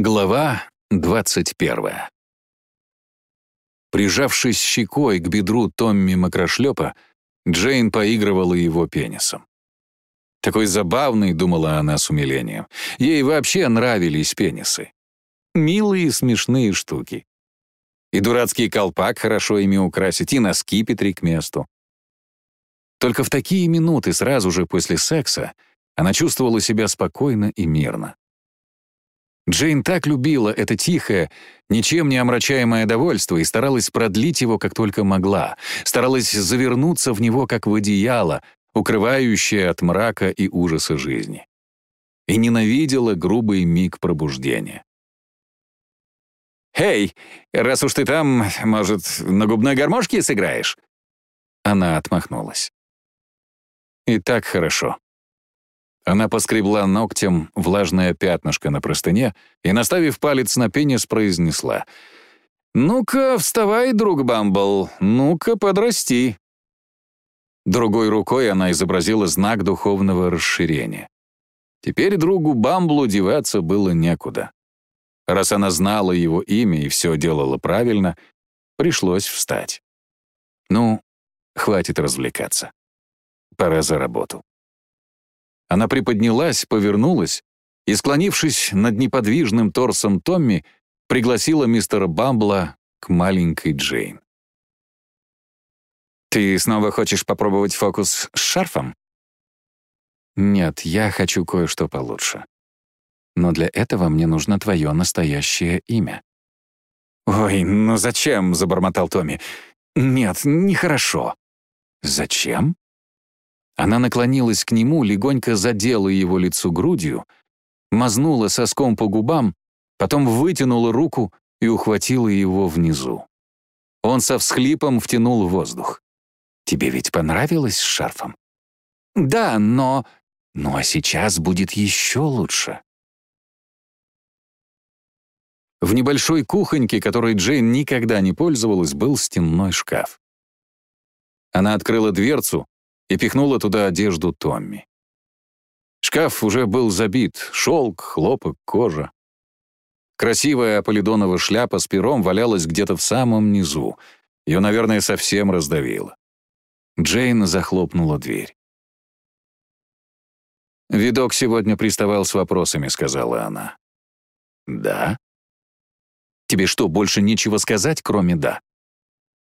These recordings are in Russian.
Глава 21. Прижавшись щекой к бедру Томми Макрошлепа, Джейн поигрывала его пенисом. Такой забавный, думала она с умилением. Ей вообще нравились пенисы. Милые смешные штуки. И дурацкий колпак хорошо ими украсить, и носки Петри к месту. Только в такие минуты, сразу же после секса, она чувствовала себя спокойно и мирно. Джейн так любила это тихое, ничем не омрачаемое довольство и старалась продлить его как только могла, старалась завернуться в него как в одеяло, укрывающее от мрака и ужаса жизни. И ненавидела грубый миг пробуждения. «Эй, раз уж ты там, может, на губной гармошке сыграешь?» Она отмахнулась. «И так хорошо. Она поскребла ногтем влажное пятнышко на простыне и, наставив палец на пенис, произнесла. «Ну-ка, вставай, друг Бамбл, ну-ка, подрасти». Другой рукой она изобразила знак духовного расширения. Теперь другу Бамблу деваться было некуда. Раз она знала его имя и все делала правильно, пришлось встать. Ну, хватит развлекаться. Пора за работу. Она приподнялась, повернулась и, склонившись над неподвижным торсом Томми, пригласила мистера Бамбла к маленькой Джейн. «Ты снова хочешь попробовать фокус с шарфом?» «Нет, я хочу кое-что получше. Но для этого мне нужно твое настоящее имя». «Ой, ну зачем?» — забормотал Томми. «Нет, нехорошо». «Зачем?» Она наклонилась к нему, легонько задела его лицо грудью, мазнула соском по губам, потом вытянула руку и ухватила его внизу. Он со всхлипом втянул воздух. «Тебе ведь понравилось с шарфом?» «Да, но...» «Ну а сейчас будет еще лучше». В небольшой кухоньке, которой Джейн никогда не пользовалась, был стенной шкаф. Она открыла дверцу, и пихнула туда одежду Томми. Шкаф уже был забит, шелк, хлопок, кожа. Красивая аполидонова шляпа с пером валялась где-то в самом низу. Ее, наверное, совсем раздавило. Джейн захлопнула дверь. «Видок сегодня приставал с вопросами», — сказала она. «Да?» «Тебе что, больше нечего сказать, кроме «да»?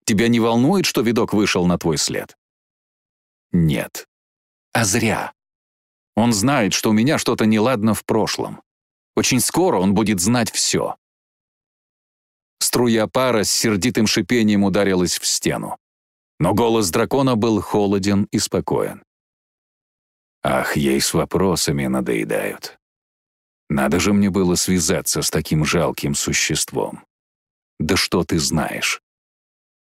Тебя не волнует, что видок вышел на твой след?» Нет. А зря. Он знает, что у меня что-то неладно в прошлом. Очень скоро он будет знать все. Струя пара с сердитым шипением ударилась в стену. Но голос дракона был холоден и спокоен. Ах, ей с вопросами надоедают. Надо же мне было связаться с таким жалким существом. Да что ты знаешь?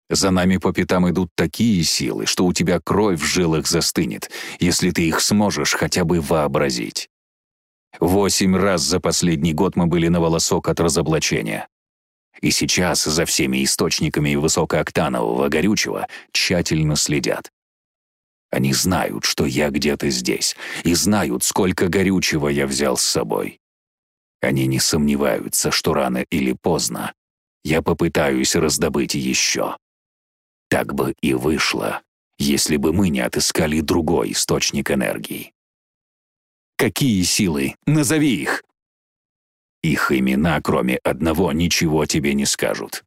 За нами по пятам идут такие силы, что у тебя кровь в жилах застынет, если ты их сможешь хотя бы вообразить. Восемь раз за последний год мы были на волосок от разоблачения. И сейчас за всеми источниками высокооктанового горючего тщательно следят. Они знают, что я где-то здесь, и знают, сколько горючего я взял с собой. Они не сомневаются, что рано или поздно я попытаюсь раздобыть еще. Так бы и вышло, если бы мы не отыскали другой источник энергии. Какие силы? Назови их! Их имена, кроме одного, ничего тебе не скажут.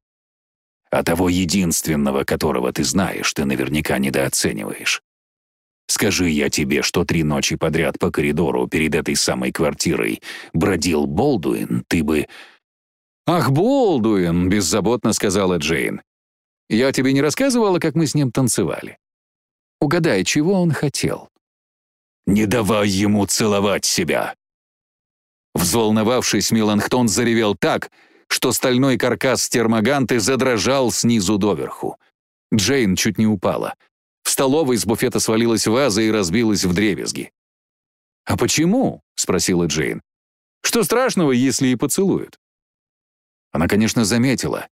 А того единственного, которого ты знаешь, ты наверняка недооцениваешь. Скажи я тебе, что три ночи подряд по коридору перед этой самой квартирой бродил Болдуин, ты бы... «Ах, Болдуин!» — беззаботно сказала Джейн. Я тебе не рассказывала, как мы с ним танцевали? Угадай, чего он хотел?» «Не давай ему целовать себя!» Взволновавшись, Меланхтон заревел так, что стальной каркас термоганты задрожал снизу доверху. Джейн чуть не упала. В столовой с буфета свалилась ваза и разбилась в дребезги. «А почему?» — спросила Джейн. «Что страшного, если и поцелуют?» Она, конечно, заметила.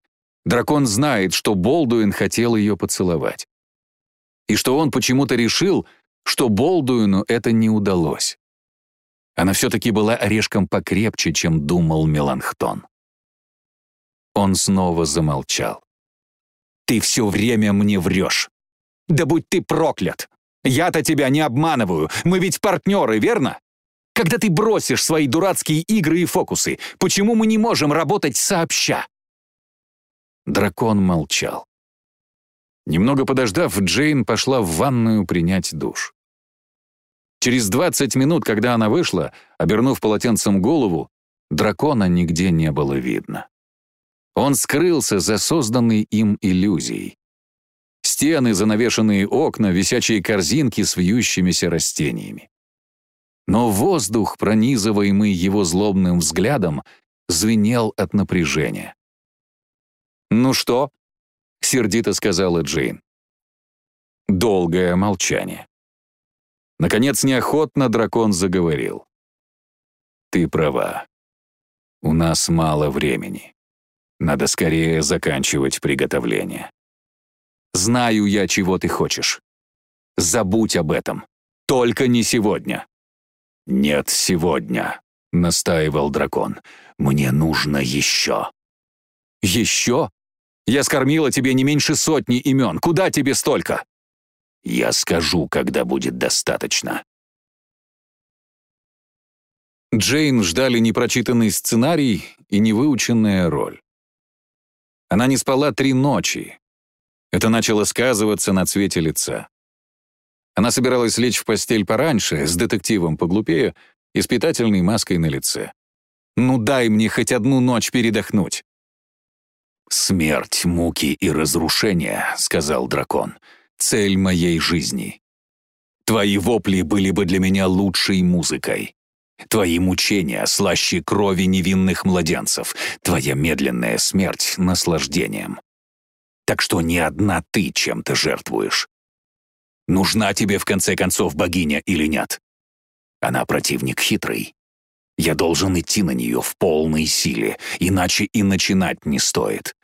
Дракон знает, что Болдуин хотел ее поцеловать. И что он почему-то решил, что Болдуину это не удалось. Она все-таки была орешком покрепче, чем думал Меланхтон. Он снова замолчал. «Ты все время мне врешь. Да будь ты проклят! Я-то тебя не обманываю, мы ведь партнеры, верно? Когда ты бросишь свои дурацкие игры и фокусы, почему мы не можем работать сообща?» Дракон молчал. Немного подождав, Джейн пошла в ванную принять душ. Через 20 минут, когда она вышла, обернув полотенцем голову, дракона нигде не было видно. Он скрылся за созданной им иллюзией. Стены, занавешенные окна, висячие корзинки с вьющимися растениями. Но воздух, пронизываемый его злобным взглядом, звенел от напряжения. «Ну что?» — сердито сказала Джейн. Долгое молчание. Наконец, неохотно дракон заговорил. «Ты права. У нас мало времени. Надо скорее заканчивать приготовление. Знаю я, чего ты хочешь. Забудь об этом. Только не сегодня». «Нет, сегодня», — настаивал дракон. «Мне нужно еще». «Еще? Я скормила тебе не меньше сотни имен. Куда тебе столько?» «Я скажу, когда будет достаточно». Джейн ждали непрочитанный сценарий и невыученная роль. Она не спала три ночи. Это начало сказываться на цвете лица. Она собиралась лечь в постель пораньше, с детективом поглупее и с питательной маской на лице. «Ну дай мне хоть одну ночь передохнуть!» «Смерть, муки и разрушение», — сказал дракон, — «цель моей жизни. Твои вопли были бы для меня лучшей музыкой. Твои мучения слаще крови невинных младенцев, твоя медленная смерть — наслаждением. Так что не одна ты чем-то жертвуешь. Нужна тебе в конце концов богиня или нет? Она противник хитрый. Я должен идти на нее в полной силе, иначе и начинать не стоит.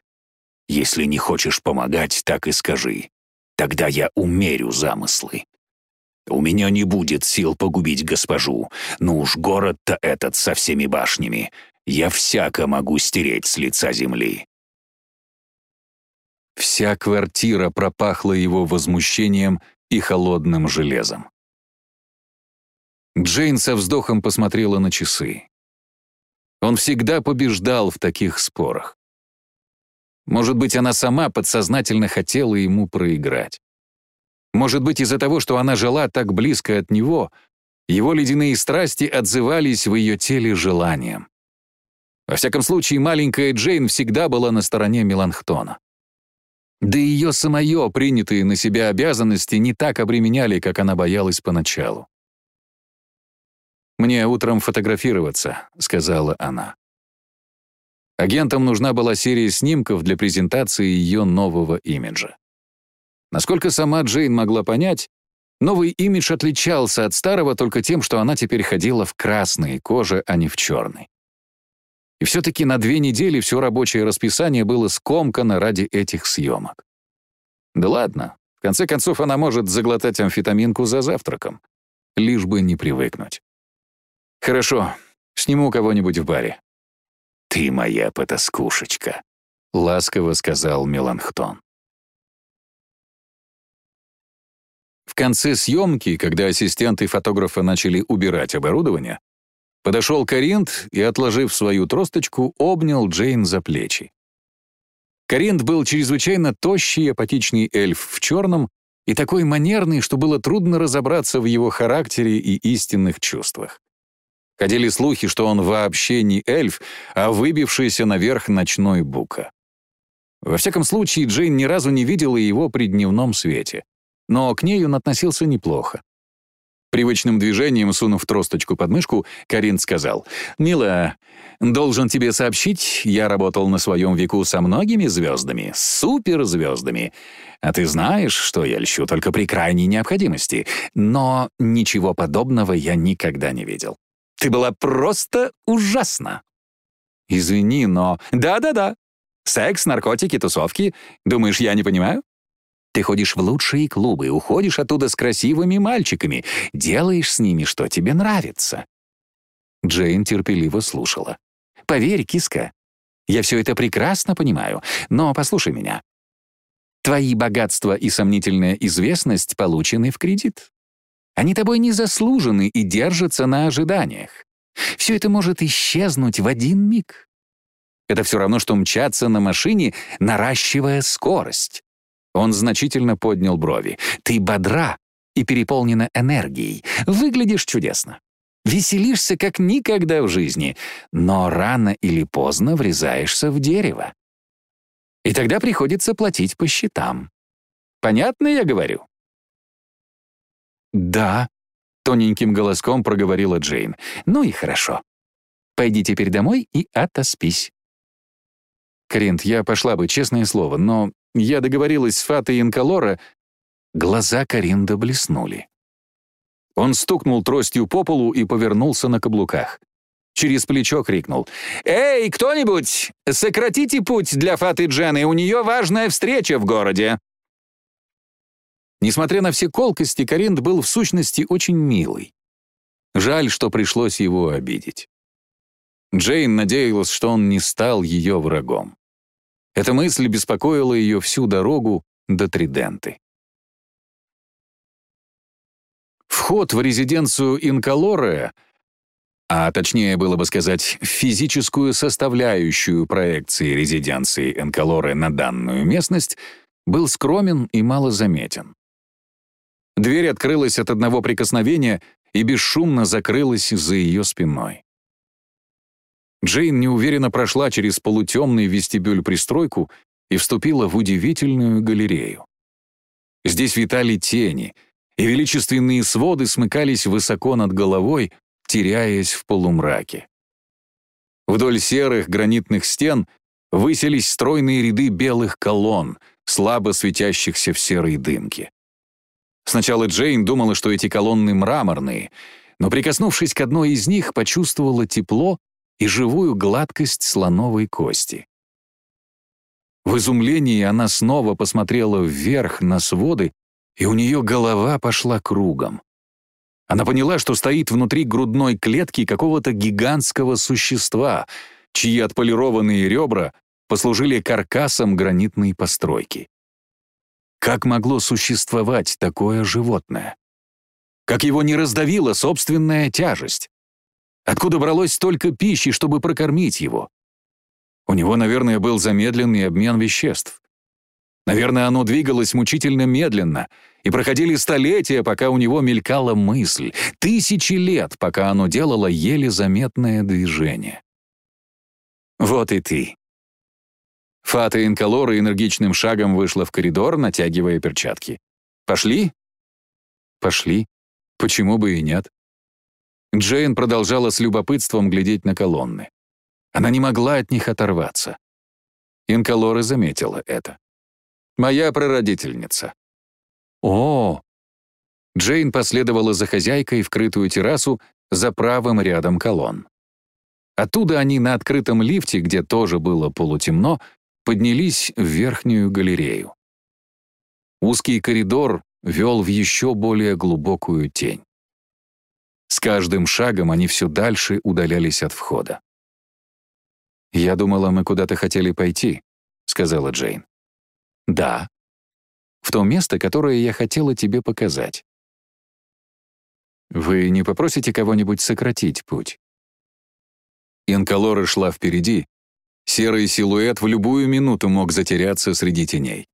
Если не хочешь помогать, так и скажи. Тогда я умерю замыслы. У меня не будет сил погубить госпожу, но уж город-то этот со всеми башнями. Я всяко могу стереть с лица земли». Вся квартира пропахла его возмущением и холодным железом. Джейн со вздохом посмотрела на часы. Он всегда побеждал в таких спорах. Может быть, она сама подсознательно хотела ему проиграть. Может быть, из-за того, что она жила так близко от него, его ледяные страсти отзывались в ее теле желанием. Во всяком случае, маленькая Джейн всегда была на стороне Меланхтона. Да и ее самое принятые на себя обязанности не так обременяли, как она боялась поначалу. «Мне утром фотографироваться», — сказала она. Агентам нужна была серия снимков для презентации ее нового имиджа. Насколько сама Джейн могла понять, новый имидж отличался от старого только тем, что она теперь ходила в красной коже, а не в черной. И все-таки на две недели все рабочее расписание было скомкано ради этих съемок. Да ладно, в конце концов она может заглотать амфетаминку за завтраком, лишь бы не привыкнуть. Хорошо, сниму кого-нибудь в баре. «Ты моя потаскушечка», — ласково сказал Меланхтон. В конце съемки, когда ассистенты фотографа начали убирать оборудование, Подошел Каринт и, отложив свою тросточку, обнял Джейн за плечи. Каринт был чрезвычайно тощий, апатичный эльф в черном и такой манерный, что было трудно разобраться в его характере и истинных чувствах. Ходили слухи, что он вообще не эльф, а выбившийся наверх ночной бука. Во всяком случае, Джейн ни разу не видела его при дневном свете. Но к ней он относился неплохо. Привычным движением, сунув тросточку под мышку, Карин сказал, «Мила, должен тебе сообщить, я работал на своем веку со многими звездами, суперзвездами. А ты знаешь, что я льщу только при крайней необходимости. Но ничего подобного я никогда не видел. Ты была просто ужасна». «Извини, но...» «Да-да-да. Секс, наркотики, тусовки. Думаешь, я не понимаю?» Ты ходишь в лучшие клубы, уходишь оттуда с красивыми мальчиками, делаешь с ними, что тебе нравится. Джейн терпеливо слушала. «Поверь, киска, я все это прекрасно понимаю, но послушай меня. Твои богатства и сомнительная известность получены в кредит. Они тобой не заслужены и держатся на ожиданиях. Все это может исчезнуть в один миг. Это все равно, что мчаться на машине, наращивая скорость. Он значительно поднял брови. Ты бодра и переполнена энергией. Выглядишь чудесно. Веселишься как никогда в жизни, но рано или поздно врезаешься в дерево. И тогда приходится платить по счетам. Понятно я говорю? «Да», — тоненьким голоском проговорила Джейн. «Ну и хорошо. Пойди теперь домой и отоспись». «Каринт, я пошла бы, честное слово, но я договорилась с Фатой Инколора...» Глаза Каринда блеснули. Он стукнул тростью по полу и повернулся на каблуках. Через плечо крикнул. «Эй, кто-нибудь! Сократите путь для Фаты Джены, у нее важная встреча в городе!» Несмотря на все колкости, Каринт был в сущности очень милый. Жаль, что пришлось его обидеть. Джейн надеялась, что он не стал ее врагом. Эта мысль беспокоила ее всю дорогу до Триденты. Вход в резиденцию Инколоре, а точнее было бы сказать, физическую составляющую проекции резиденции Инколоре на данную местность, был скромен и малозаметен. Дверь открылась от одного прикосновения и бесшумно закрылась за ее спиной. Джейн неуверенно прошла через полутемный вестибюль-пристройку и вступила в удивительную галерею. Здесь витали тени, и величественные своды смыкались высоко над головой, теряясь в полумраке. Вдоль серых гранитных стен высились стройные ряды белых колонн, слабо светящихся в серой дымке. Сначала Джейн думала, что эти колонны мраморные, но, прикоснувшись к одной из них, почувствовала тепло и живую гладкость слоновой кости. В изумлении она снова посмотрела вверх на своды, и у нее голова пошла кругом. Она поняла, что стоит внутри грудной клетки какого-то гигантского существа, чьи отполированные ребра послужили каркасом гранитной постройки. Как могло существовать такое животное? Как его не раздавила собственная тяжесть? Откуда бралось столько пищи, чтобы прокормить его? У него, наверное, был замедленный обмен веществ. Наверное, оно двигалось мучительно медленно, и проходили столетия, пока у него мелькала мысль, тысячи лет, пока оно делало еле заметное движение. Вот и ты. Фата Инколора энергичным шагом вышла в коридор, натягивая перчатки. «Пошли?» «Пошли. Почему бы и нет?» Джейн продолжала с любопытством глядеть на колонны. Она не могла от них оторваться. Инколора заметила это. «Моя прародительница». «О!» Джейн последовала за хозяйкой в крытую террасу за правым рядом колонн. Оттуда они на открытом лифте, где тоже было полутемно, поднялись в верхнюю галерею. Узкий коридор вел в еще более глубокую тень. С каждым шагом они все дальше удалялись от входа. «Я думала, мы куда-то хотели пойти», — сказала Джейн. «Да. В то место, которое я хотела тебе показать». «Вы не попросите кого-нибудь сократить путь?» Инколора шла впереди, Серый силуэт в любую минуту мог затеряться среди теней.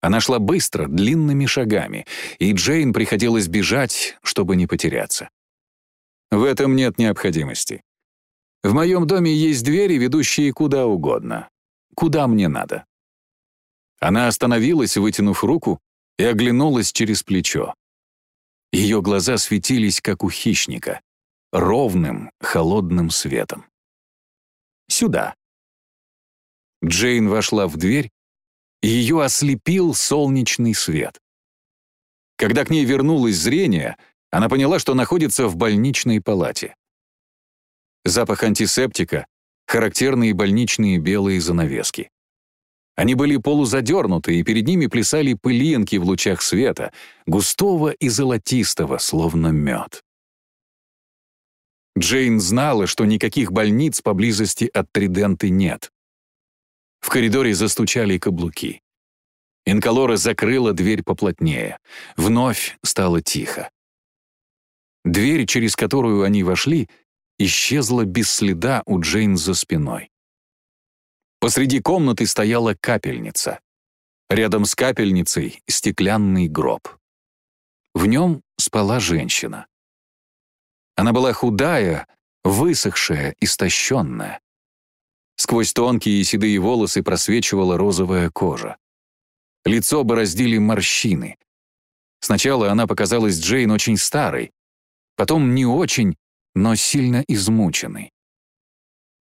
Она шла быстро, длинными шагами, и Джейн приходилось бежать, чтобы не потеряться. В этом нет необходимости. В моем доме есть двери, ведущие куда угодно. Куда мне надо. Она остановилась, вытянув руку, и оглянулась через плечо. Ее глаза светились, как у хищника, ровным, холодным светом. Сюда». Джейн вошла в дверь, и ее ослепил солнечный свет. Когда к ней вернулось зрение, она поняла, что находится в больничной палате. Запах антисептика, характерные больничные белые занавески. Они были полузадернуты, и перед ними плясали пылинки в лучах света, густого и золотистого, словно мед. Джейн знала, что никаких больниц поблизости от Триденты нет. В коридоре застучали каблуки. Инколора закрыла дверь поплотнее. Вновь стало тихо. Дверь, через которую они вошли, исчезла без следа у Джейн за спиной. Посреди комнаты стояла капельница. Рядом с капельницей — стеклянный гроб. В нем спала женщина. Она была худая, высохшая, истощенная. Сквозь тонкие седые волосы просвечивала розовая кожа. Лицо бороздили морщины. Сначала она показалась Джейн очень старой, потом не очень, но сильно измученной.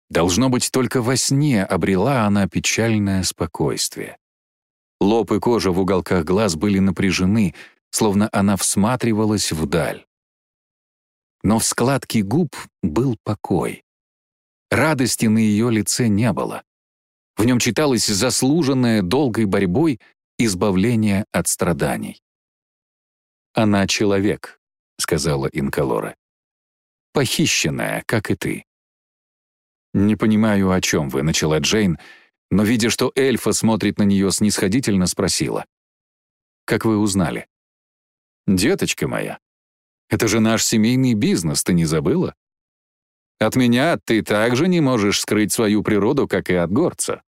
Должно быть, только во сне обрела она печальное спокойствие. Лоб и кожа в уголках глаз были напряжены, словно она всматривалась вдаль. Но в складке губ был покой. Радости на ее лице не было. В нем читалось заслуженное долгой борьбой избавление от страданий. «Она человек», — сказала Инкалора. «Похищенная, как и ты». «Не понимаю, о чем вы», — начала Джейн, но, видя, что эльфа смотрит на нее снисходительно, спросила. «Как вы узнали?» «Деточка моя, это же наш семейный бизнес, ты не забыла? От меня ты также не можешь скрыть свою природу, как и от горца».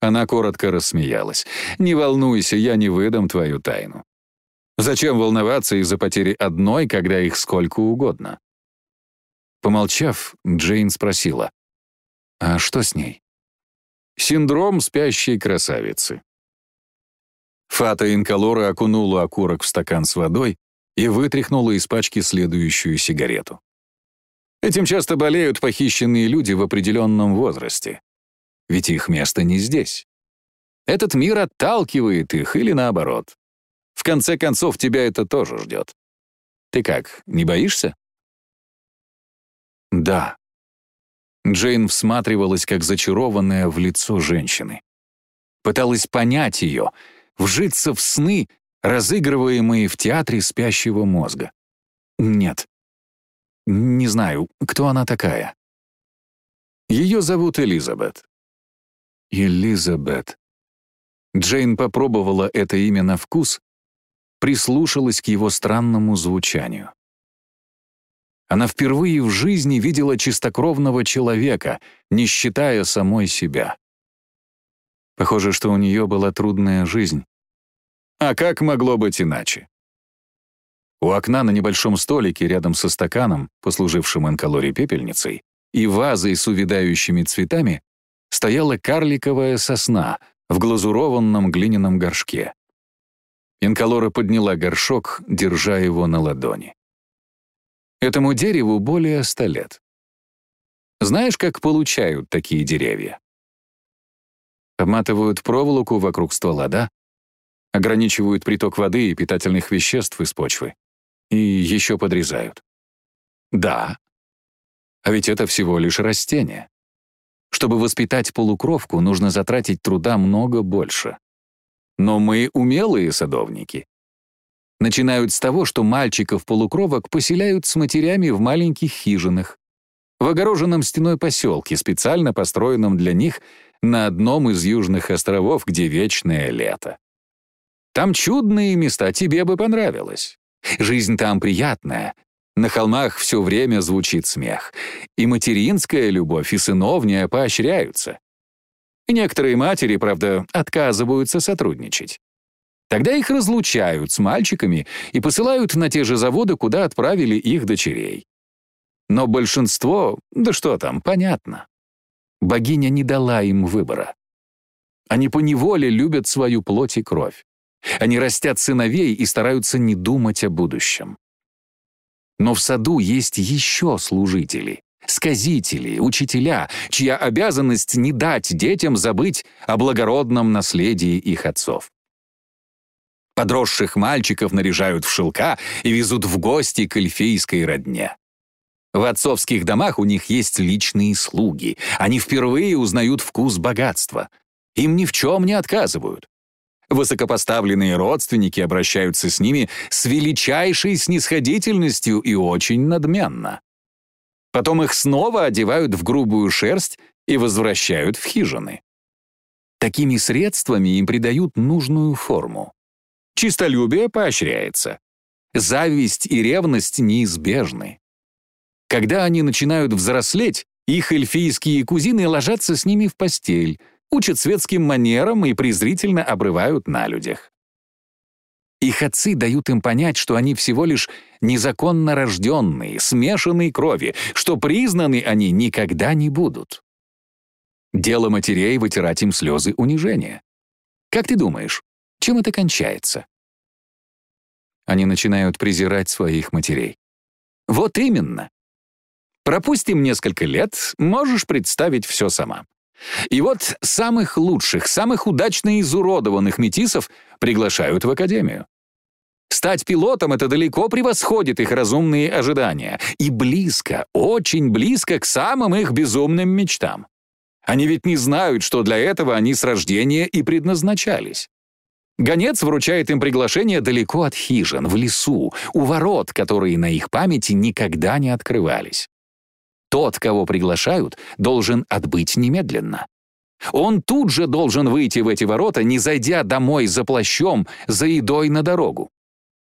Она коротко рассмеялась. «Не волнуйся, я не выдам твою тайну. Зачем волноваться из-за потери одной, когда их сколько угодно?» Помолчав, Джейн спросила. «А что с ней?» Синдром спящей красавицы. Фата Инколора окунула окурок в стакан с водой и вытряхнула из пачки следующую сигарету. Этим часто болеют похищенные люди в определенном возрасте. Ведь их место не здесь. Этот мир отталкивает их или наоборот. В конце концов, тебя это тоже ждет. Ты как, не боишься? Да, Джейн всматривалась, как зачарованная в лицо женщины. Пыталась понять ее, вжиться в сны, разыгрываемые в театре спящего мозга. Нет. Не знаю, кто она такая. Ее зовут Элизабет. Элизабет. Джейн попробовала это имя на вкус, прислушалась к его странному звучанию. Она впервые в жизни видела чистокровного человека, не считая самой себя. Похоже, что у нее была трудная жизнь. А как могло быть иначе? У окна на небольшом столике рядом со стаканом, послужившим инкалорий пепельницей, и вазой с увядающими цветами, стояла карликовая сосна в глазурованном глиняном горшке. Инкалора подняла горшок, держа его на ладони. Этому дереву более ста лет. Знаешь, как получают такие деревья? Обматывают проволоку вокруг ствола, да? Ограничивают приток воды и питательных веществ из почвы. И еще подрезают. Да. А ведь это всего лишь растение. Чтобы воспитать полукровку, нужно затратить труда много больше. Но мы умелые садовники начинают с того, что мальчиков-полукровок поселяют с матерями в маленьких хижинах, в огороженном стеной поселке, специально построенном для них на одном из южных островов, где вечное лето. Там чудные места, тебе бы понравилось. Жизнь там приятная. На холмах все время звучит смех. И материнская любовь, и сыновняя поощряются. Некоторые матери, правда, отказываются сотрудничать. Тогда их разлучают с мальчиками и посылают на те же заводы, куда отправили их дочерей. Но большинство, да что там, понятно. Богиня не дала им выбора. Они поневоле любят свою плоть и кровь. Они растят сыновей и стараются не думать о будущем. Но в саду есть еще служители, сказители, учителя, чья обязанность не дать детям забыть о благородном наследии их отцов. Подросших мальчиков наряжают в шелка и везут в гости к эльфийской родне. В отцовских домах у них есть личные слуги. Они впервые узнают вкус богатства. Им ни в чем не отказывают. Высокопоставленные родственники обращаются с ними с величайшей снисходительностью и очень надменно. Потом их снова одевают в грубую шерсть и возвращают в хижины. Такими средствами им придают нужную форму. Чистолюбие поощряется. Зависть и ревность неизбежны. Когда они начинают взрослеть, их эльфийские кузины ложатся с ними в постель, учат светским манерам и презрительно обрывают на людях. Их отцы дают им понять, что они всего лишь незаконно рожденные, смешанные крови, что признаны они никогда не будут. Дело матерей — вытирать им слезы унижения. Как ты думаешь, чем это кончается? Они начинают презирать своих матерей. Вот именно. Пропустим несколько лет, можешь представить все сама. И вот самых лучших, самых удачно изуродованных метисов приглашают в академию. Стать пилотом — это далеко превосходит их разумные ожидания. И близко, очень близко к самым их безумным мечтам. Они ведь не знают, что для этого они с рождения и предназначались. Гонец вручает им приглашение далеко от хижин, в лесу, у ворот, которые на их памяти никогда не открывались. Тот, кого приглашают, должен отбыть немедленно. Он тут же должен выйти в эти ворота, не зайдя домой за плащом, за едой на дорогу.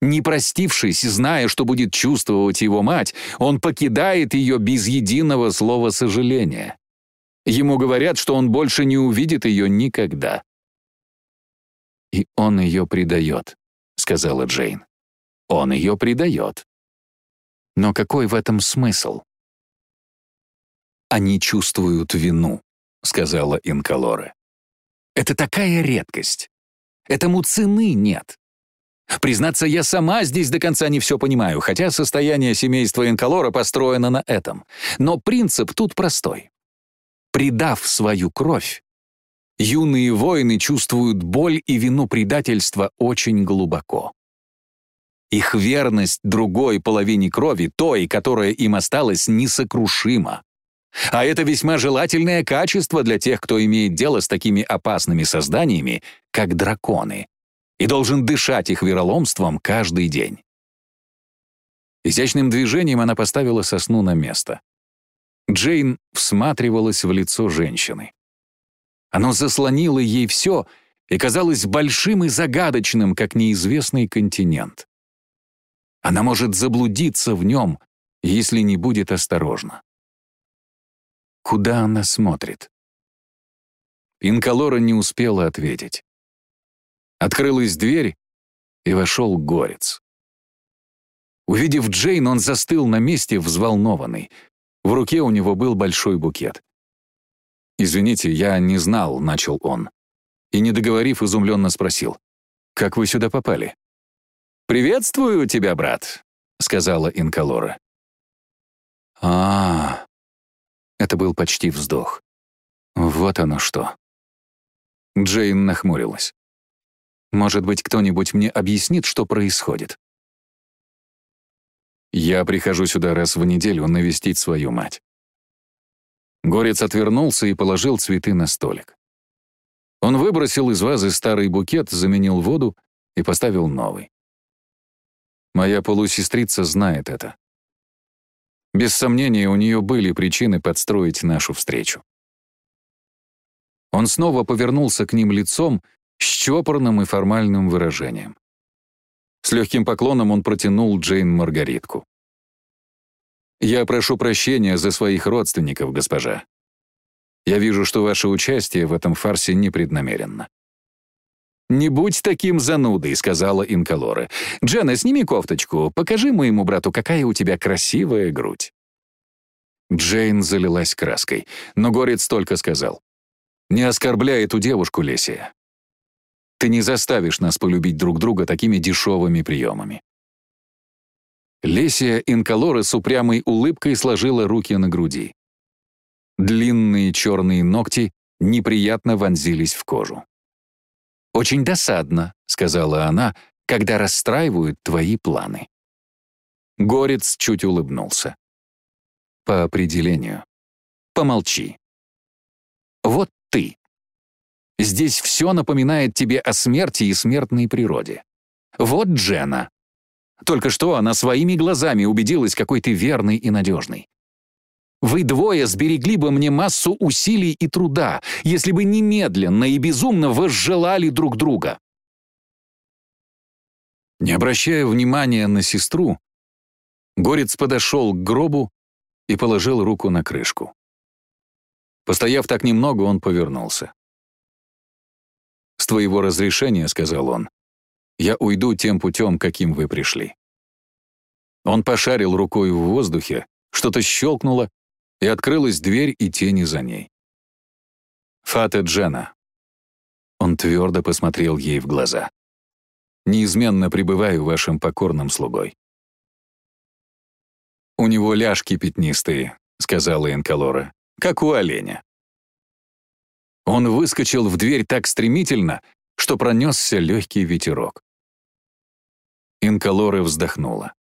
Не простившись, зная, что будет чувствовать его мать, он покидает ее без единого слова сожаления. Ему говорят, что он больше не увидит ее никогда. «И он ее предает», — сказала Джейн. «Он ее предает». Но какой в этом смысл? «Они чувствуют вину», — сказала Инкалоре. «Это такая редкость. Этому цены нет. Признаться, я сама здесь до конца не все понимаю, хотя состояние семейства Инкалора построено на этом. Но принцип тут простой. Предав свою кровь, юные воины чувствуют боль и вину предательства очень глубоко. Их верность другой половине крови, той, которая им осталась, несокрушима. А это весьма желательное качество для тех, кто имеет дело с такими опасными созданиями, как драконы, и должен дышать их вероломством каждый день. Изящным движением она поставила сосну на место. Джейн всматривалась в лицо женщины. Оно заслонило ей все и казалось большим и загадочным, как неизвестный континент. Она может заблудиться в нем, если не будет осторожна. Куда она смотрит? Инкалора не успела ответить. Открылась дверь, и вошел горец. Увидев Джейн, он застыл на месте, взволнованный. В руке у него был большой букет. «Извините, я не знал», — начал он. И, не договорив, изумленно спросил. «Как вы сюда попали?» «Приветствую тебя, брат», — сказала Инкалора. а, -а, -а это был почти вздох. Вот оно что. Джейн нахмурилась. Может быть, кто-нибудь мне объяснит, что происходит? Я прихожу сюда раз в неделю навестить свою мать. Горец отвернулся и положил цветы на столик. Он выбросил из вазы старый букет, заменил воду и поставил новый. Моя полусестрица знает это. Без сомнения, у нее были причины подстроить нашу встречу. Он снова повернулся к ним лицом с чопорным и формальным выражением. С легким поклоном он протянул Джейн Маргаритку. «Я прошу прощения за своих родственников, госпожа. Я вижу, что ваше участие в этом фарсе непреднамеренно». «Не будь таким занудой», — сказала Инкалора. «Джена, сними кофточку, покажи моему брату, какая у тебя красивая грудь». Джейн залилась краской, но Горец только сказал. «Не оскорбляй эту девушку, Лесия. Ты не заставишь нас полюбить друг друга такими дешевыми приемами». Лесия Инкалора с упрямой улыбкой сложила руки на груди. Длинные черные ногти неприятно вонзились в кожу. «Очень досадно», — сказала она, «когда расстраивают твои планы». Горец чуть улыбнулся. «По определению. Помолчи. Вот ты. Здесь все напоминает тебе о смерти и смертной природе. Вот Джена. Только что она своими глазами убедилась, какой ты верный и надежный. Вы двое сберегли бы мне массу усилий и труда, если бы немедленно и безумно возжелали друг друга. Не обращая внимания на сестру, Горец подошел к гробу и положил руку на крышку. Постояв так немного, он повернулся. «С твоего разрешения, — сказал он, — я уйду тем путем, каким вы пришли». Он пошарил рукой в воздухе, что-то щелкнуло, и открылась дверь и тени за ней. «Фата Джена». Он твердо посмотрел ей в глаза. «Неизменно пребываю вашим покорным слугой». «У него ляжки пятнистые», — сказала Энкалора, — «как у оленя». Он выскочил в дверь так стремительно, что пронесся легкий ветерок. Инкалора вздохнула.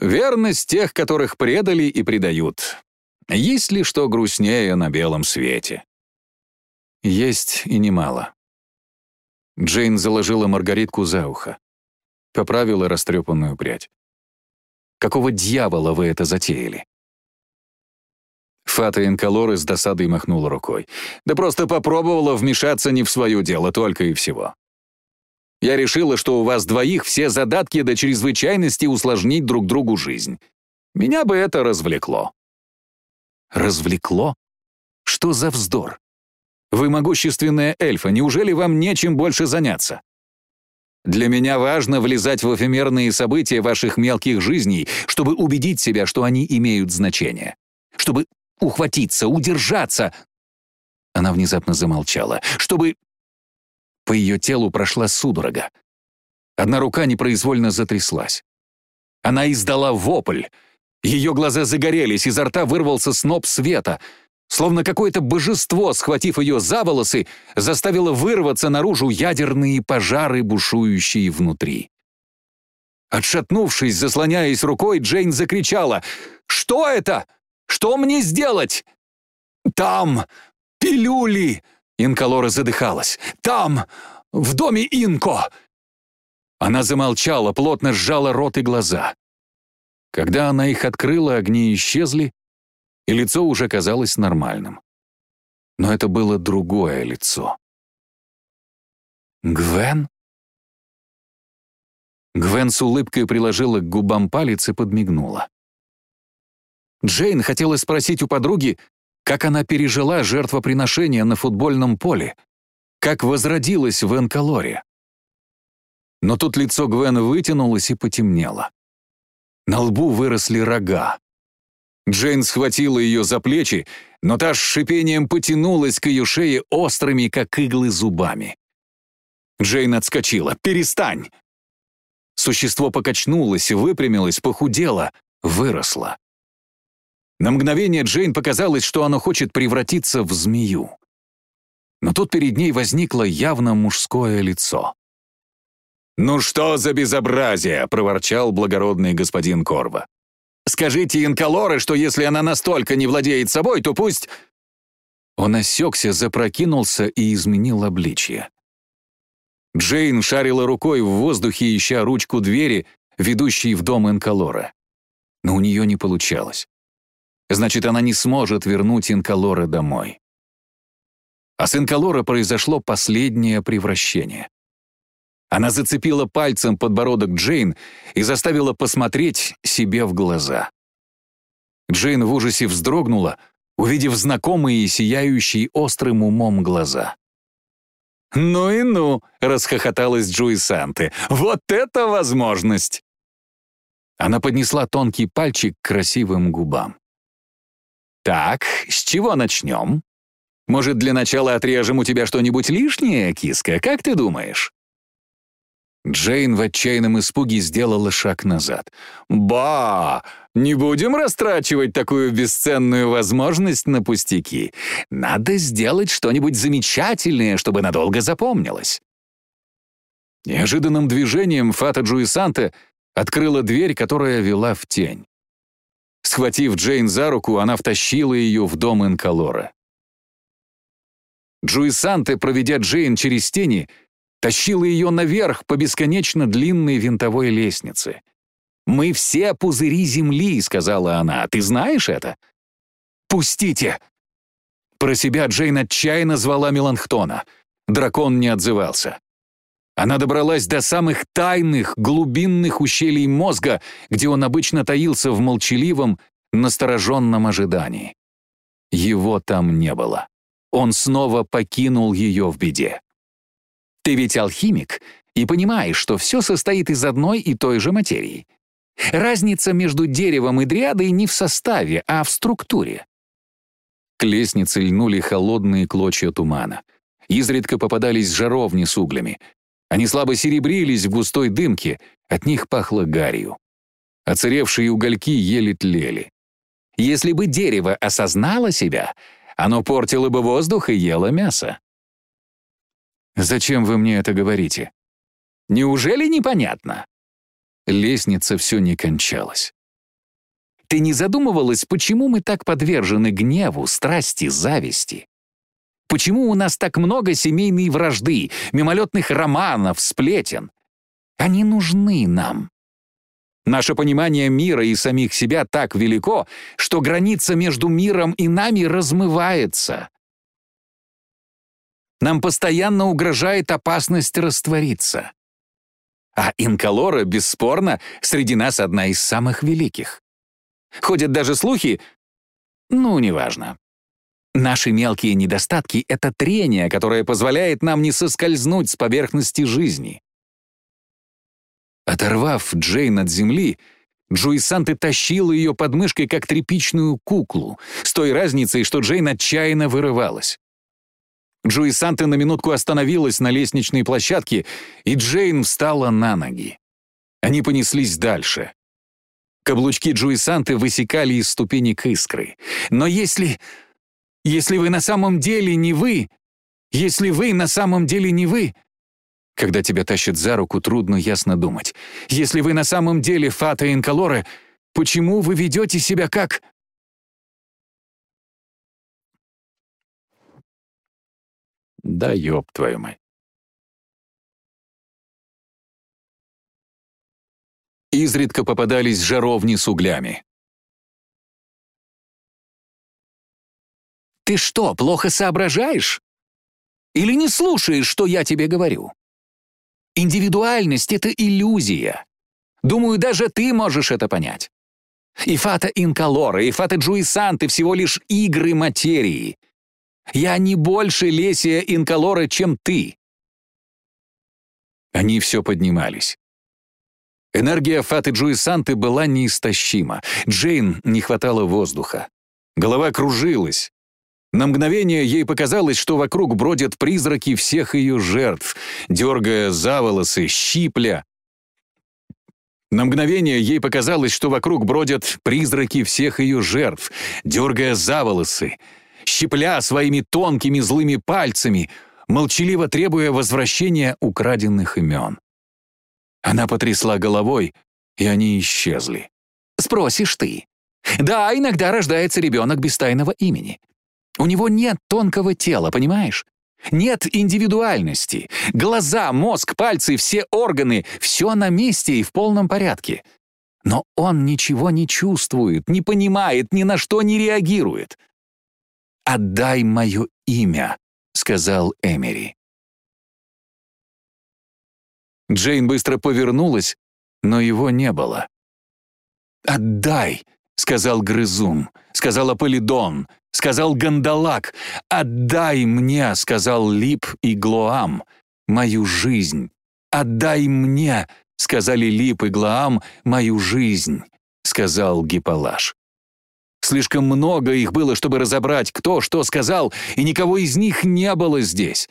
«Верность тех, которых предали и предают. Есть ли что грустнее на белом свете?» «Есть и немало». Джейн заложила Маргаритку за ухо. Поправила растрепанную прядь. «Какого дьявола вы это затеяли?» Фата Инкалоры с досадой махнула рукой. «Да просто попробовала вмешаться не в свое дело, только и всего. Я решила, что у вас двоих все задатки до чрезвычайности усложнить друг другу жизнь. Меня бы это развлекло». «Развлекло? Что за вздор? Вы могущественная эльфа, неужели вам нечем больше заняться?» Для меня важно влезать в эфемерные события ваших мелких жизней, чтобы убедить себя, что они имеют значение. Чтобы ухватиться, удержаться. Она внезапно замолчала. Чтобы... По ее телу прошла судорога. Одна рука непроизвольно затряслась. Она издала вопль. Ее глаза загорелись, изо рта вырвался сноп света. Словно какое-то божество, схватив ее за волосы, заставило вырваться наружу ядерные пожары, бушующие внутри. Отшатнувшись, заслоняясь рукой, Джейн закричала «Что это? Что мне сделать?» «Там! Пилюли!» Инкалора задыхалась. «Там! В доме Инко!» Она замолчала, плотно сжала рот и глаза. Когда она их открыла, огни исчезли, и лицо уже казалось нормальным. Но это было другое лицо. «Гвен?» Гвен с улыбкой приложила к губам палец и подмигнула. Джейн хотела спросить у подруги, как она пережила жертвоприношение на футбольном поле, как возродилась в Энкалоре. Но тут лицо Гвен вытянулось и потемнело. На лбу выросли рога. Джейн схватила ее за плечи, но та с шипением потянулась к ее шее острыми, как иглы, зубами. Джейн отскочила. «Перестань!» Существо покачнулось, выпрямилось, похудело, выросло. На мгновение Джейн показалось, что оно хочет превратиться в змею. Но тут перед ней возникло явно мужское лицо. «Ну что за безобразие!» — проворчал благородный господин Корва. «Скажите Инкалоре, что если она настолько не владеет собой, то пусть...» Он осекся, запрокинулся и изменил обличье. Джейн шарила рукой в воздухе, ища ручку двери, ведущей в дом Инкалора. Но у нее не получалось. Значит, она не сможет вернуть Инкалора домой. А с Инкалора произошло последнее превращение. Она зацепила пальцем подбородок Джейн и заставила посмотреть себе в глаза. Джейн в ужасе вздрогнула, увидев знакомые сияющие острым умом глаза. «Ну и ну!» — расхохоталась Джуи Санты. «Вот это возможность!» Она поднесла тонкий пальчик к красивым губам. «Так, с чего начнем? Может, для начала отрежем у тебя что-нибудь лишнее, киска, как ты думаешь?» Джейн в отчаянном испуге сделала шаг назад. «Ба! Не будем растрачивать такую бесценную возможность на пустяки. Надо сделать что-нибудь замечательное, чтобы надолго запомнилось». Неожиданным движением Фата Джуисанте открыла дверь, которая вела в тень. Схватив Джейн за руку, она втащила ее в дом Инкалора. Джуисанте, проведя Джейн через тени, тащила ее наверх по бесконечно длинной винтовой лестнице. «Мы все пузыри Земли», — сказала она. «Ты знаешь это? «Пустите!» Про себя Джейн отчаянно звала Меланхтона. Дракон не отзывался. Она добралась до самых тайных, глубинных ущелий мозга, где он обычно таился в молчаливом, настороженном ожидании. Его там не было. Он снова покинул ее в беде. Ты ведь алхимик и понимаешь, что все состоит из одной и той же материи. Разница между деревом и дриадой не в составе, а в структуре. К лестнице льнули холодные клочья тумана. Изредка попадались жаровни с углями. Они слабо серебрились в густой дымке, от них пахло гарью. Оцаревшие угольки еле тлели. Если бы дерево осознало себя, оно портило бы воздух и ело мясо. «Зачем вы мне это говорите?» «Неужели непонятно?» Лестница все не кончалась. Ты не задумывалась, почему мы так подвержены гневу, страсти, зависти? Почему у нас так много семейной вражды, мимолетных романов, сплетен? Они нужны нам. Наше понимание мира и самих себя так велико, что граница между миром и нами размывается. Нам постоянно угрожает опасность раствориться. А инколора, бесспорно, среди нас одна из самых великих. Ходят даже слухи, ну, неважно. Наши мелкие недостатки — это трение, которое позволяет нам не соскользнуть с поверхности жизни. Оторвав Джейн от земли, Джуи Санте тащил ее под мышкой, как тряпичную куклу, с той разницей, что Джейн отчаянно вырывалась. Джуи Санте на минутку остановилась на лестничной площадке, и Джейн встала на ноги. Они понеслись дальше. Каблучки Джуи Санты высекали из ступенек искры. Но если... Если вы на самом деле не вы... Если вы на самом деле не вы... Когда тебя тащат за руку, трудно ясно думать. Если вы на самом деле Фата Инколоре, почему вы ведете себя как... Да ёб твою мать. Изредка попадались жаровни с углями. «Ты что, плохо соображаешь? Или не слушаешь, что я тебе говорю? Индивидуальность — это иллюзия. Думаю, даже ты можешь это понять. И фата инколора, и фата джуисанты — всего лишь игры материи. Я не больше Лесия инколора, чем ты. Они все поднимались. Энергия Фаты Джуисанты была неистощима. Джейн не хватало воздуха. Голова кружилась. На мгновение ей показалось, что вокруг бродят призраки всех ее жертв, дергая за волосы, щипля. На мгновение ей показалось, что вокруг бродят призраки всех ее жертв, дергая за волосы, щипля своими тонкими злыми пальцами, молчаливо требуя возвращения украденных имен. Она потрясла головой, и они исчезли. «Спросишь ты. Да, иногда рождается ребенок без тайного имени. У него нет тонкого тела, понимаешь? Нет индивидуальности. Глаза, мозг, пальцы, все органы — все на месте и в полном порядке. Но он ничего не чувствует, не понимает, ни на что не реагирует. «Отдай мое имя», — сказал Эмери. Джейн быстро повернулась, но его не было. «Отдай!» — сказал Грызун, сказал Аполидон, сказал Гандалак. «Отдай мне!» — сказал Лип и Глоам, — «мою жизнь». «Отдай мне!» — сказали Лип и Глоам, — «мою жизнь», — сказал Гипалаш. Слишком много их было, чтобы разобрать, кто что сказал, и никого из них не было здесь.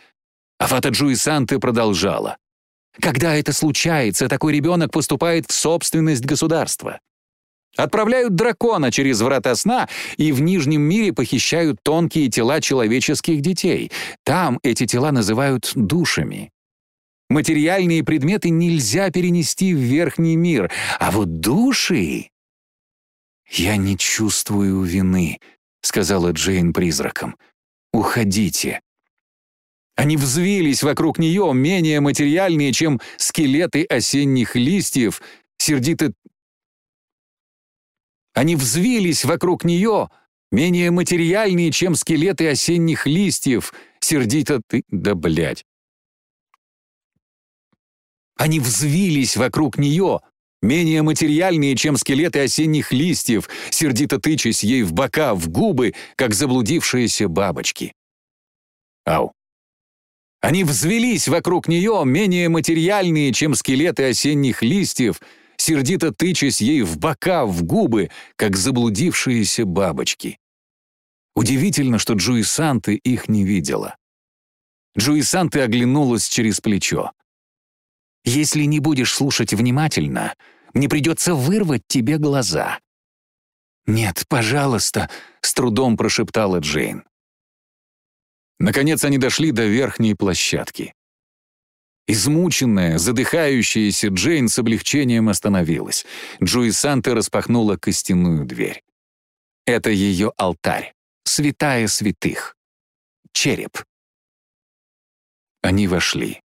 А Фатаджу и Санте продолжала. Когда это случается, такой ребенок поступает в собственность государства. Отправляют дракона через врата сна и в Нижнем мире похищают тонкие тела человеческих детей. Там эти тела называют душами. Материальные предметы нельзя перенести в верхний мир, а вот души... «Я не чувствую вины», — сказала Джейн призраком. «Уходите. Они взвились вокруг нее, менее материальные, чем скелеты осенних листьев, сердито... Они взвились вокруг нее, менее материальные, чем скелеты осенних листьев, сердито ты... Да, блядь. Они взвились вокруг нее, менее материальные, чем скелеты осенних листьев, сердито тычась ей в бока, в губы, как заблудившиеся бабочки. Ау. Они взвелись вокруг нее, менее материальные, чем скелеты осенних листьев, сердито тычась ей в бока, в губы, как заблудившиеся бабочки. Удивительно, что Джуи Санты их не видела. Джуи Санты оглянулась через плечо. «Если не будешь слушать внимательно, мне придется вырвать тебе глаза». «Нет, пожалуйста», — с трудом прошептала Джейн. Наконец они дошли до верхней площадки. Измученная, задыхающаяся Джейн с облегчением остановилась. Джуи Санте распахнула костяную дверь. Это ее алтарь, святая святых. Череп. Они вошли.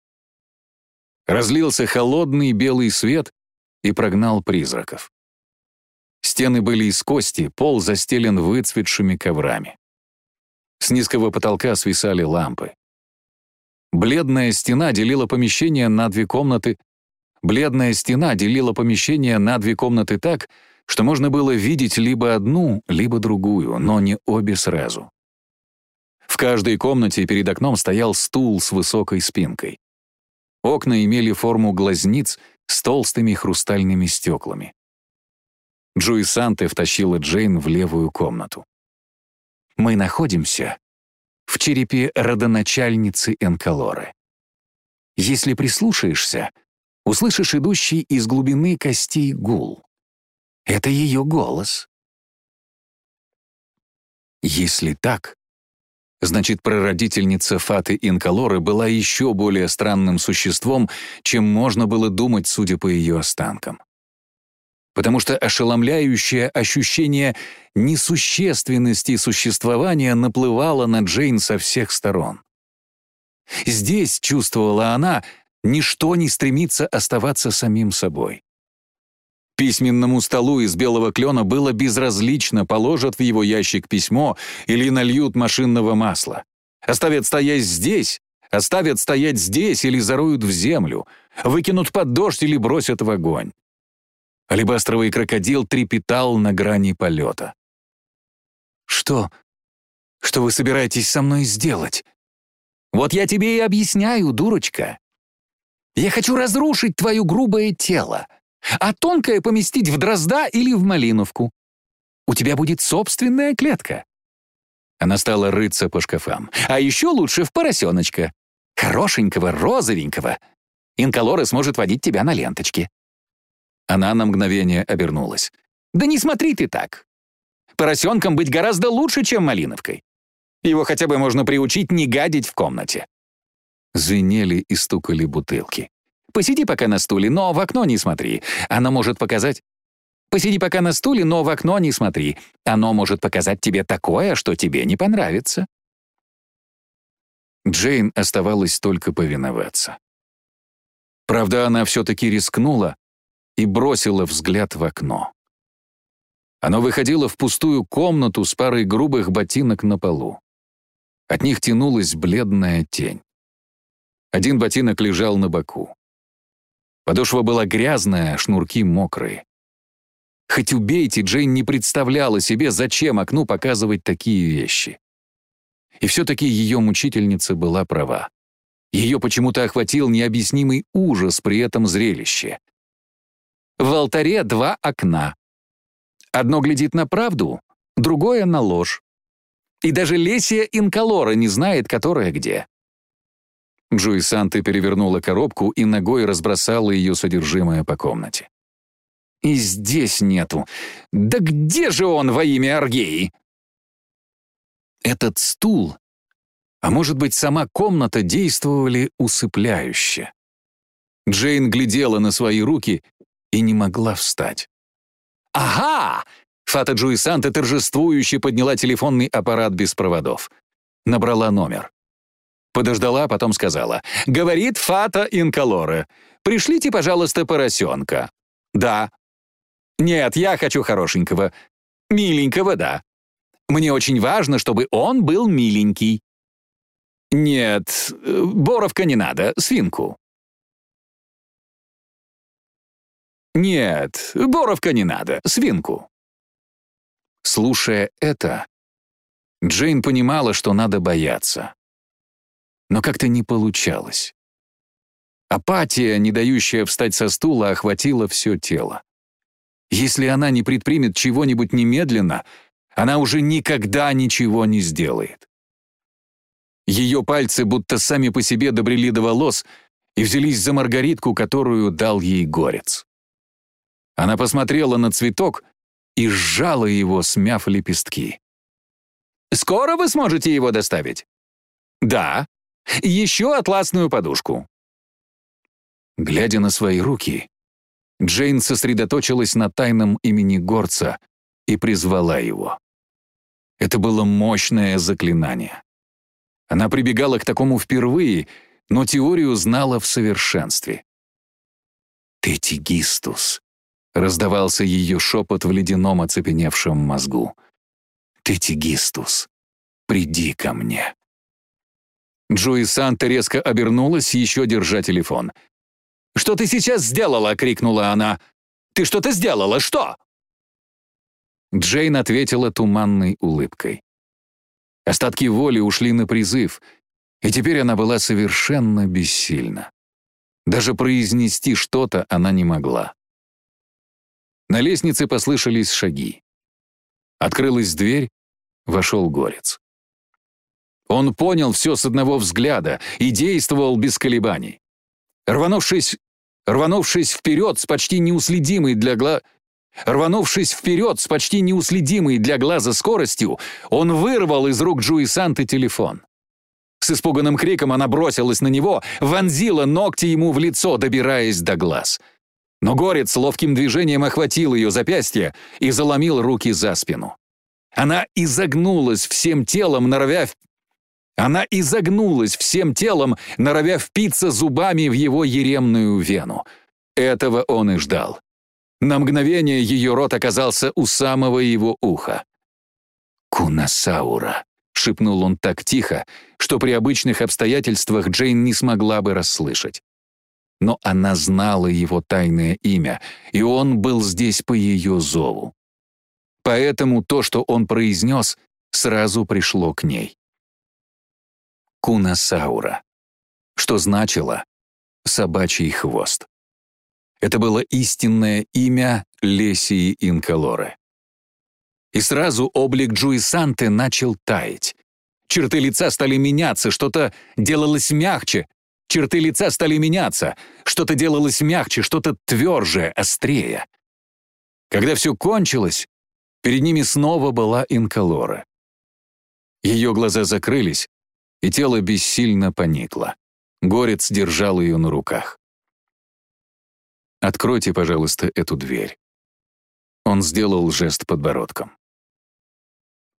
Разлился холодный белый свет и прогнал призраков. Стены были из кости, пол застелен выцветшими коврами. С низкого потолка свисали лампы. Бледная стена делила помещение на две комнаты. Бледная стена делила помещение на две комнаты так, что можно было видеть либо одну, либо другую, но не обе сразу. В каждой комнате перед окном стоял стул с высокой спинкой. Окна имели форму глазниц с толстыми хрустальными стеклами. Джуи Санте втащила Джейн в левую комнату. «Мы находимся в черепе родоначальницы Энкалоры. Если прислушаешься, услышишь идущий из глубины костей гул. Это ее голос. Если так, значит, прародительница Фаты Инкалоры была еще более странным существом, чем можно было думать, судя по ее останкам потому что ошеломляющее ощущение несущественности существования наплывало на Джейн со всех сторон. Здесь, чувствовала она, ничто не стремится оставаться самим собой. Письменному столу из белого клена было безразлично, положат в его ящик письмо или нальют машинного масла. Оставят стоять здесь, оставят стоять здесь или зароют в землю, выкинут под дождь или бросят в огонь. Алебастровый крокодил трепетал на грани полета. «Что? Что вы собираетесь со мной сделать?» «Вот я тебе и объясняю, дурочка. Я хочу разрушить твое грубое тело, а тонкое поместить в дрозда или в малиновку. У тебя будет собственная клетка». Она стала рыться по шкафам. «А еще лучше в поросеночка. Хорошенького, розовенького. Инколоры сможет водить тебя на ленточке. Она на мгновение обернулась. «Да не смотри ты так. Поросенком быть гораздо лучше, чем малиновкой. Его хотя бы можно приучить не гадить в комнате». Звенели и стукали бутылки. «Посиди пока на стуле, но в окно не смотри. Оно может показать...» «Посиди пока на стуле, но в окно не смотри. Оно может показать тебе такое, что тебе не понравится». Джейн оставалось только повиноваться. Правда, она все-таки рискнула и бросила взгляд в окно. Оно выходило в пустую комнату с парой грубых ботинок на полу. От них тянулась бледная тень. Один ботинок лежал на боку. Подошва была грязная, шнурки мокрые. Хоть убейте, Джейн не представляла себе, зачем окну показывать такие вещи. И все-таки ее мучительница была права. Ее почему-то охватил необъяснимый ужас при этом зрелище. В алтаре два окна. Одно глядит на правду, другое — на ложь. И даже Лесия Инколора не знает, которая где. Джуи Санты перевернула коробку и ногой разбросала ее содержимое по комнате. «И здесь нету. Да где же он во имя Аргеи?» Этот стул, а может быть, сама комната действовали усыпляюще. Джейн глядела на свои руки и не могла встать. «Ага!» Фата Джуи Санта торжествующе подняла телефонный аппарат без проводов. Набрала номер. Подождала, потом сказала. «Говорит Фата Инколоре. Пришлите, пожалуйста, поросенка». «Да». «Нет, я хочу хорошенького». «Миленького, да». Мне очень важно, чтобы он был миленький». «Нет, э, боровка не надо, свинку». «Нет, боровка не надо, свинку». Слушая это, Джейн понимала, что надо бояться. Но как-то не получалось. Апатия, не дающая встать со стула, охватила все тело. Если она не предпримет чего-нибудь немедленно, она уже никогда ничего не сделает. Ее пальцы будто сами по себе добрели до волос и взялись за маргаритку, которую дал ей горец. Она посмотрела на цветок и сжала его, смяв лепестки. «Скоро вы сможете его доставить?» «Да. Еще атласную подушку». Глядя на свои руки, Джейн сосредоточилась на тайном имени горца и призвала его. Это было мощное заклинание. Она прибегала к такому впервые, но теорию знала в совершенстве. «Тетигистус», — раздавался ее шепот в ледяном оцепеневшем мозгу. «Тетигистус, приди ко мне». Джои Санта резко обернулась, еще держа телефон — «Что ты сейчас сделала?» — крикнула она. «Ты что-то сделала? Что?» Джейн ответила туманной улыбкой. Остатки воли ушли на призыв, и теперь она была совершенно бессильна. Даже произнести что-то она не могла. На лестнице послышались шаги. Открылась дверь, вошел горец. Он понял все с одного взгляда и действовал без колебаний. Рванувшись, рванувшись вперед с почти неуследимой для гла... Рванувшись вперед с почти неуследимой для глаза скоростью, он вырвал из рук Джуи Санты телефон. С испуганным криком она бросилась на него, вонзила ногти ему в лицо, добираясь до глаз. Но горец ловким движением охватил ее запястье и заломил руки за спину. Она изогнулась всем телом, норовя она изогнулась всем телом, норовя впиться зубами в его еремную вену. Этого он и ждал. На мгновение ее рот оказался у самого его уха. «Кунасаура», — шепнул он так тихо, что при обычных обстоятельствах Джейн не смогла бы расслышать. Но она знала его тайное имя, и он был здесь по ее зову. Поэтому то, что он произнес, сразу пришло к ней. Кунасаура, что значило «собачий хвост». Это было истинное имя Лесии Инкалоры. И сразу облик Джуисанты начал таять. Черты лица стали меняться, что-то делалось мягче. Черты лица стали меняться, что-то делалось мягче, что-то тверже, острее. Когда все кончилось, перед ними снова была Инкалора. Ее глаза закрылись, и тело бессильно поникло. Горец держал ее на руках. «Откройте, пожалуйста, эту дверь». Он сделал жест подбородком.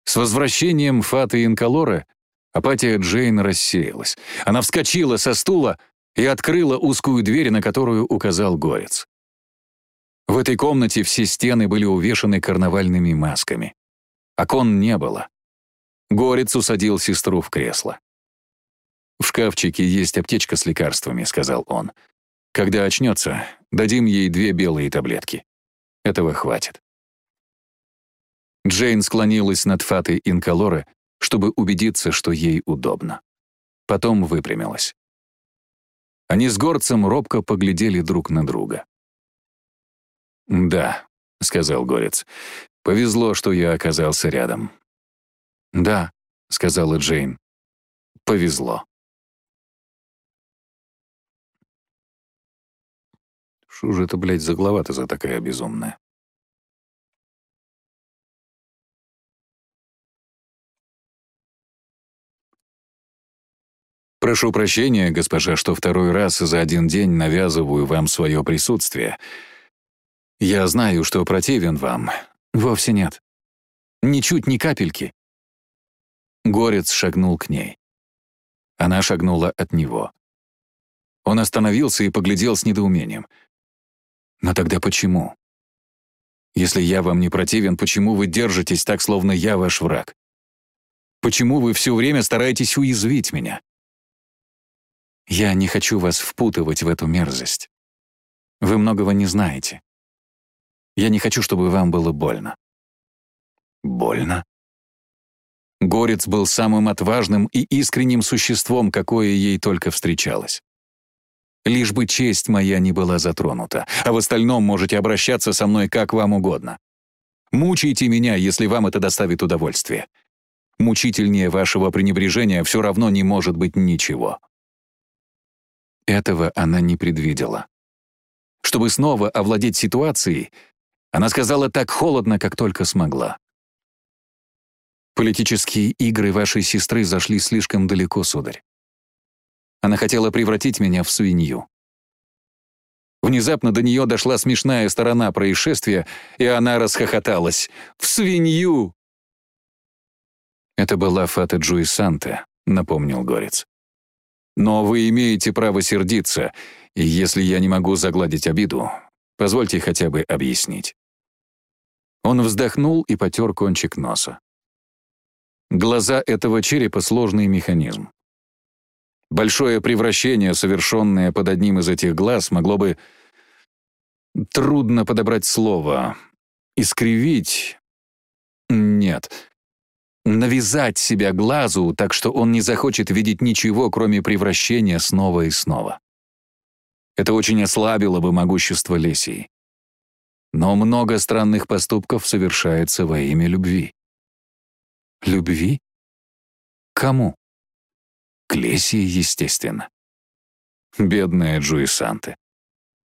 С возвращением Фаты Инколора апатия Джейн рассеялась. Она вскочила со стула и открыла узкую дверь, на которую указал горец. В этой комнате все стены были увешаны карнавальными масками. Окон не было. Горец усадил сестру в кресло. «В шкафчике есть аптечка с лекарствами», — сказал он. «Когда очнется, дадим ей две белые таблетки. Этого хватит». Джейн склонилась над Фатой Инколоре, чтобы убедиться, что ей удобно. Потом выпрямилась. Они с горцем робко поглядели друг на друга. «Да», — сказал горец, — «повезло, что я оказался рядом». «Да», — сказала Джейн, — «повезло». Что же это, блядь, за глава-то за такая безумная? Прошу прощения, госпожа, что второй раз за один день навязываю вам свое присутствие. Я знаю, что противен вам. Вовсе нет. Ничуть ни капельки. Горец шагнул к ней. Она шагнула от него. Он остановился и поглядел с недоумением. Но тогда почему? Если я вам не противен, почему вы держитесь так, словно я ваш враг? Почему вы все время стараетесь уязвить меня? Я не хочу вас впутывать в эту мерзость. Вы многого не знаете. Я не хочу, чтобы вам было больно. Больно? Горец был самым отважным и искренним существом, какое ей только встречалось. Лишь бы честь моя не была затронута, а в остальном можете обращаться со мной как вам угодно. Мучайте меня, если вам это доставит удовольствие. Мучительнее вашего пренебрежения все равно не может быть ничего. Этого она не предвидела. Чтобы снова овладеть ситуацией, она сказала так холодно, как только смогла. Политические игры вашей сестры зашли слишком далеко, сударь. Она хотела превратить меня в свинью. Внезапно до нее дошла смешная сторона происшествия, и она расхохоталась. «В свинью!» «Это была Фата Джуи Санте», — напомнил Горец. «Но вы имеете право сердиться, и если я не могу загладить обиду, позвольте хотя бы объяснить». Он вздохнул и потер кончик носа. Глаза этого черепа — сложный механизм. Большое превращение, совершенное под одним из этих глаз, могло бы... Трудно подобрать слово. Искривить... Нет. Навязать себя глазу, так что он не захочет видеть ничего, кроме превращения снова и снова. Это очень ослабило бы могущество Лесии. Но много странных поступков совершается во имя любви. Любви? Кому? К Лесии, естественно. Бедная Джуи Санте.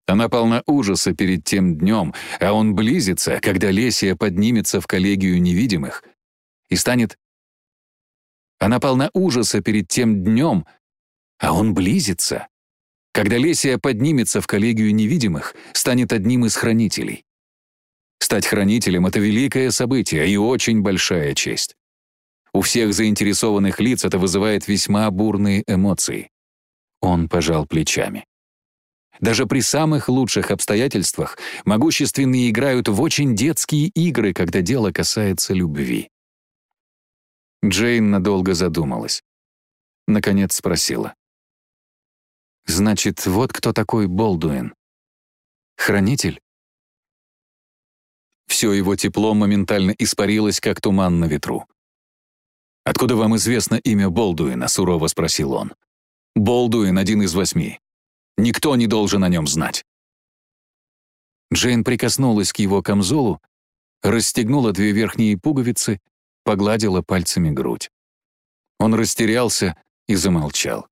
Она полна ужаса перед тем днем, а он близится, когда Лесия поднимется в коллегию невидимых и станет... Она полна ужаса перед тем днем, а он близится, когда Лесия поднимется в коллегию невидимых, станет одним из хранителей. Стать хранителем — это великое событие и очень большая честь. У всех заинтересованных лиц это вызывает весьма бурные эмоции. Он пожал плечами. Даже при самых лучших обстоятельствах могущественные играют в очень детские игры, когда дело касается любви. Джейн надолго задумалась. Наконец спросила. «Значит, вот кто такой Болдуин? Хранитель?» Все его тепло моментально испарилось, как туман на ветру. «Откуда вам известно имя Болдуина?» — сурово спросил он. «Болдуин — один из восьми. Никто не должен о нем знать». Джейн прикоснулась к его камзолу, расстегнула две верхние пуговицы, погладила пальцами грудь. Он растерялся и замолчал.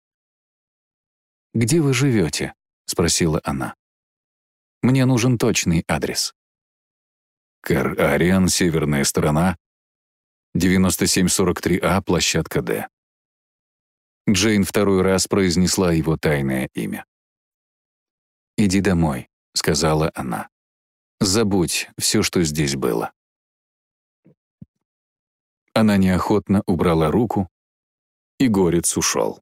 «Где вы живете?» — спросила она. «Мне нужен точный адрес». «Кар-Ариан, северная сторона, 9743А, площадка Д. Джейн второй раз произнесла его тайное имя. «Иди домой», — сказала она. «Забудь все, что здесь было». Она неохотно убрала руку, и горец ушел.